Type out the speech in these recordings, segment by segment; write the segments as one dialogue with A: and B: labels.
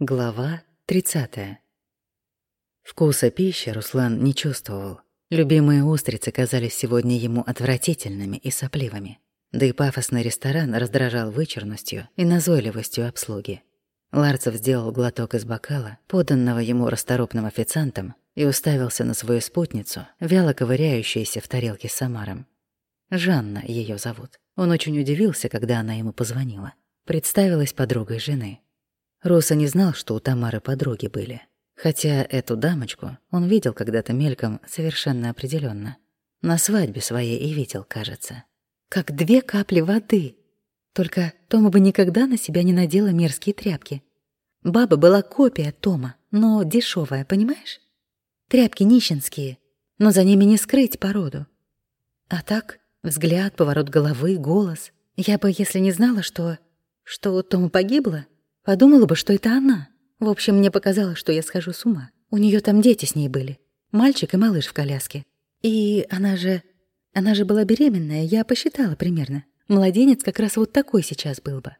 A: Глава 30. Вкуса пищи Руслан не чувствовал. Любимые устрицы казались сегодня ему отвратительными и сопливыми. Да и пафосный ресторан раздражал вычурностью и назойливостью обслуги. Ларцев сделал глоток из бокала, поданного ему расторопным официантом, и уставился на свою спутницу, вяло ковыряющуюся в тарелке с самаром. Жанна ее зовут. Он очень удивился, когда она ему позвонила. Представилась подругой жены. Руса не знал, что у Тамары подруги были. Хотя эту дамочку он видел когда-то мельком совершенно определенно. На свадьбе своей и видел, кажется. Как две капли воды. Только Тома бы никогда на себя не надела мерзкие тряпки. Баба была копия Тома, но дешевая, понимаешь? Тряпки нищенские, но за ними не скрыть породу. А так, взгляд, поворот головы, голос. Я бы, если не знала, что... что Тома погибла, подумала бы, что это она. В общем, мне показалось, что я схожу с ума. У нее там дети с ней были. Мальчик и малыш в коляске. И она же... Она же была беременная, я посчитала примерно. Младенец как раз вот такой сейчас был бы.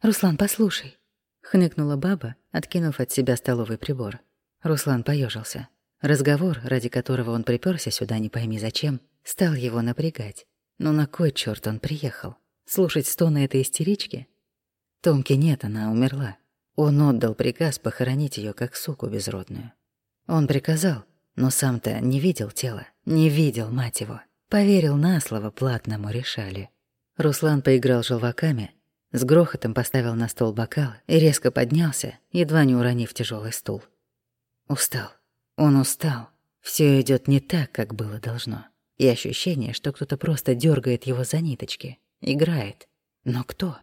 A: «Руслан, послушай», — хныкнула баба, откинув от себя столовый прибор. Руслан поежился. Разговор, ради которого он приперся сюда не пойми зачем, стал его напрягать. Но на кой черт он приехал? Слушать стоны этой истерички? Томки нет, она умерла. Он отдал приказ похоронить ее как суку безродную. Он приказал, но сам-то не видел тела, не видел, мать его. Поверил на слово платному решали. Руслан поиграл желваками, с грохотом поставил на стол бокал и резко поднялся, едва не уронив тяжелый стул. Устал. Он устал. Все идет не так, как было должно. И ощущение, что кто-то просто дергает его за ниточки, играет. Но кто?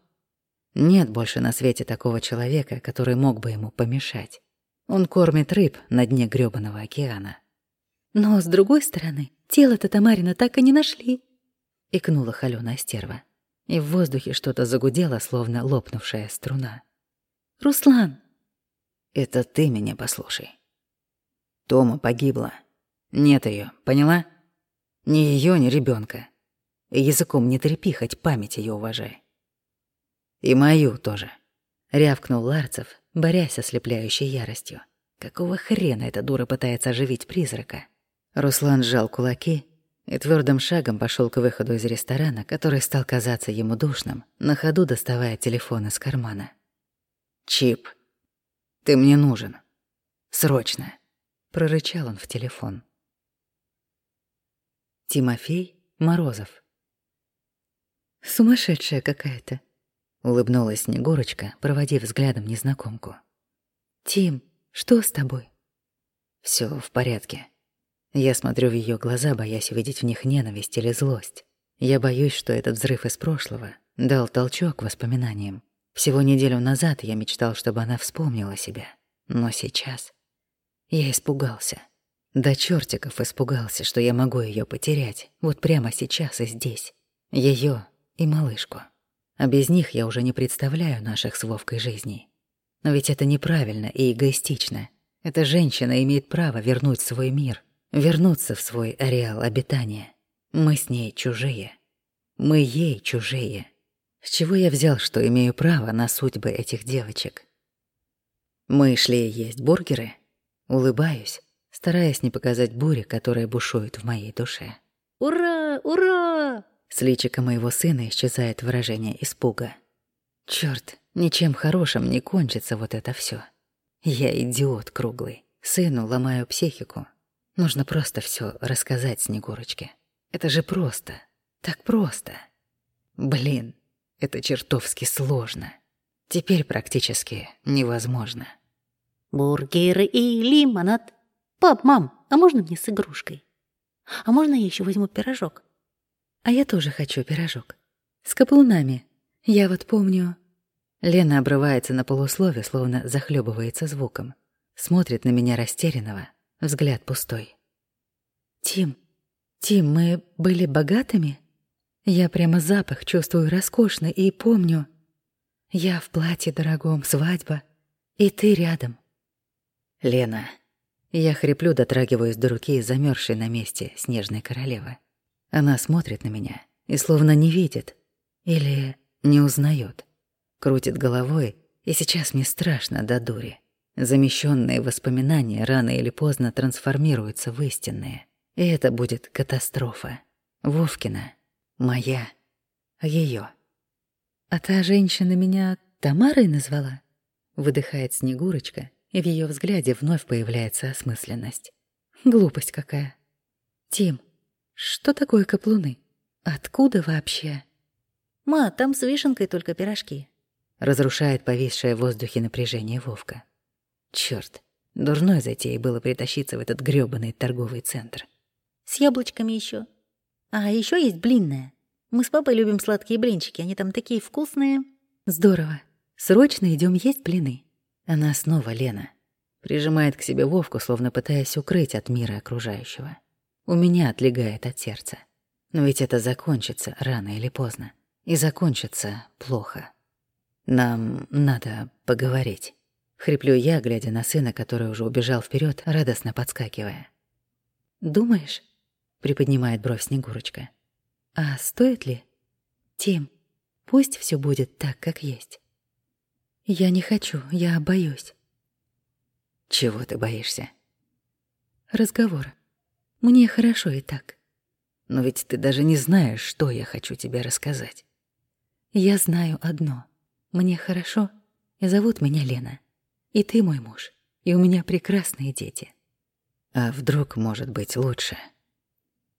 A: Нет больше на свете такого человека, который мог бы ему помешать. Он кормит рыб на дне грёбаного океана. Но, с другой стороны, тело-то Тамарина так и не нашли. Икнула холёная стерва. И в воздухе что-то загудело, словно лопнувшая струна. «Руслан!» «Это ты меня послушай. Тома погибла. Нет ее, поняла? Ни ее, ни ребенка. Языком не трепи, хоть память ее уважай. И мою тоже. Рявкнул Ларцев, борясь с ослепляющей яростью. Какого хрена эта дура пытается оживить призрака? Руслан сжал кулаки и твердым шагом пошел к выходу из ресторана, который стал казаться ему душным, на ходу доставая телефон из кармана. «Чип, ты мне нужен. Срочно!» прорычал он в телефон. Тимофей Морозов. Сумасшедшая какая-то, улыбнулась Снегурочка, проводив взглядом незнакомку. Тим, что с тобой? Все в порядке. Я смотрю в ее глаза, боясь увидеть в них ненависть или злость. Я боюсь, что этот взрыв из прошлого дал толчок воспоминаниям. Всего неделю назад я мечтал, чтобы она вспомнила себя. Но сейчас... Я испугался. До чертиков испугался, что я могу ее потерять, вот прямо сейчас и здесь. Ее и малышку. А без них я уже не представляю наших с Вовкой жизней. Но ведь это неправильно и эгоистично. Эта женщина имеет право вернуть свой мир, вернуться в свой ареал обитания. Мы с ней чужие. Мы ей чужие. С чего я взял, что имею право на судьбы этих девочек? Мы шли есть бургеры — Улыбаюсь, стараясь не показать бури, которая бушует в моей душе.
B: «Ура! Ура!»
A: С личика моего сына исчезает выражение испуга. Чёрт, ничем хорошим не кончится вот это всё. Я идиот круглый. Сыну ломаю психику. Нужно просто всё рассказать Снегурочке. Это же просто. Так просто. Блин, это чертовски сложно. Теперь практически невозможно.
B: бургеры и лимонад. Пап, мам, а можно мне с игрушкой? А можно я еще возьму пирожок?
A: А я тоже хочу пирожок. С каплунами. Я вот помню... Лена обрывается на полуслове, словно захлебывается звуком. Смотрит на меня растерянного, взгляд пустой. «Тим, Тим, мы были богатыми?» Я прямо запах чувствую роскошный и помню. Я в платье дорогом, свадьба, и ты рядом. Лена. Я хриплю, дотрагиваюсь до руки замерзшей на месте снежной королевы. Она смотрит на меня и словно не видит или не узнает. Крутит головой, и сейчас мне страшно до дури. Замещенные воспоминания рано или поздно трансформируются в истинные. И это будет катастрофа. Вовкина. Моя. Ее. А та женщина меня Тамарой назвала? Выдыхает Снегурочка, и в ее взгляде вновь появляется осмысленность. Глупость какая. Тим, что такое каплуны? Откуда вообще?
B: Ма, там с вишенкой только пирожки.
A: Разрушает повисшее в воздухе напряжение Вовка. Чёрт, дурной затеей было притащиться в этот грёбаный торговый центр.
B: С яблочками еще. А еще есть блинная. Мы с папой любим сладкие блинчики, они там такие вкусные.
A: Здорово. Срочно идем есть блины. Она снова Лена. Прижимает к себе Вовку, словно пытаясь укрыть от мира окружающего. У меня отлегает от сердца. Но ведь это закончится рано или поздно. И закончится плохо. Нам надо поговорить. Хриплю я, глядя на сына, который уже убежал вперед, радостно подскакивая. «Думаешь?» — приподнимает бровь Снегурочка. «А стоит ли? Тим, пусть все будет так, как есть. Я не хочу, я боюсь». «Чего ты боишься?» «Разговора. Мне хорошо и так». «Но ведь ты даже не знаешь, что я хочу тебе рассказать». «Я знаю одно. Мне хорошо, и зовут меня Лена. И ты мой муж, и у меня прекрасные дети. А вдруг может быть лучше?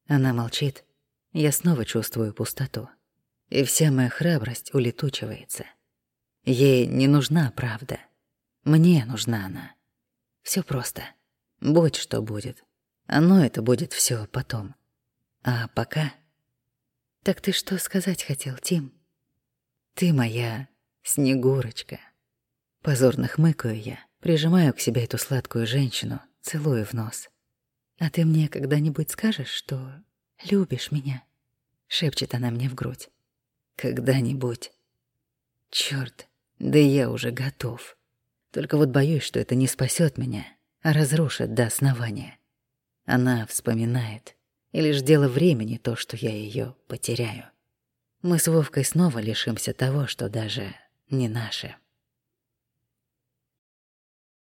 A: Она молчит. Я снова чувствую пустоту. И вся моя храбрость улетучивается. Ей не нужна правда. Мне нужна она. Все просто. Будь что будет. Оно это будет все потом. А пока... Так ты что сказать хотел, Тим? Ты моя Снегурочка. Позорно хмыкаю я, прижимаю к себе эту сладкую женщину, целую в нос. «А ты мне когда-нибудь скажешь, что любишь меня?» — шепчет она мне в грудь. «Когда-нибудь. Чёрт, да я уже готов. Только вот боюсь, что это не спасет меня, а разрушит до основания. Она вспоминает, и лишь дело времени то, что я ее потеряю. Мы с Вовкой снова лишимся того, что даже не наше».